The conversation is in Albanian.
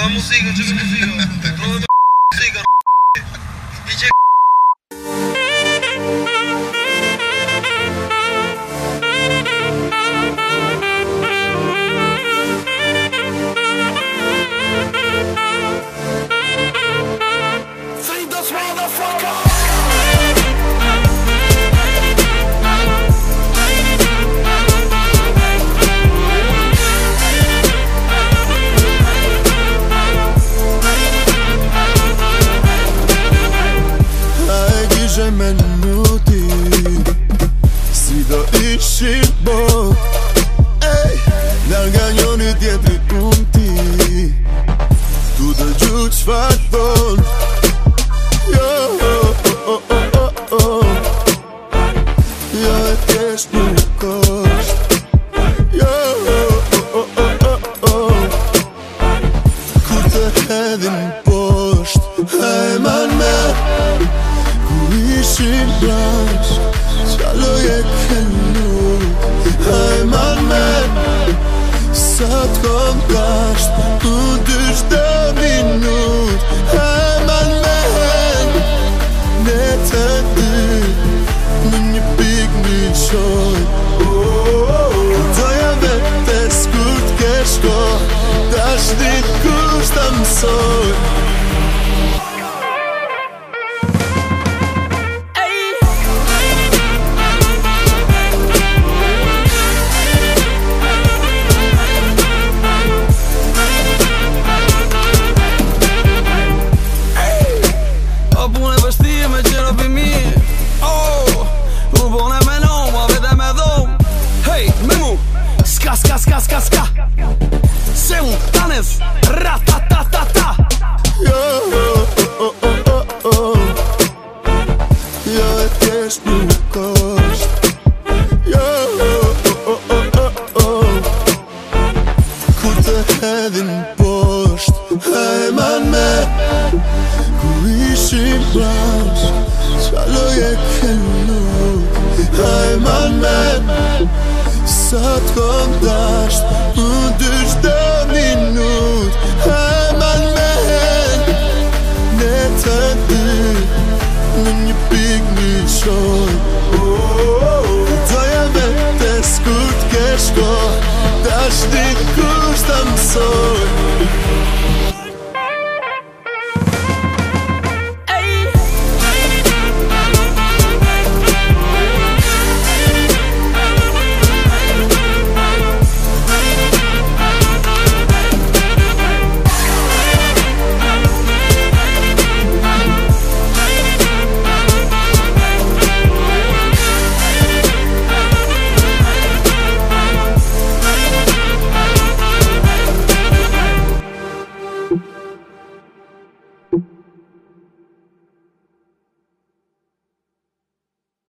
Vamos, Igor, desafio. Ej, nga një një tjetëri punë ti Tu të gjyqë shvatë të të të Jo, o, o, o, o, o Jo e të eshtë në kost Jo, o, o, o, o, o Kur të hedhën në post Ej, në me Kërë i shimash Qalo e kërë I'm unmet ska ska Sultanes ratatatata oh oh oh oh oh oh oh Hæman með Guísi bás Sa të kontasht, në dyçte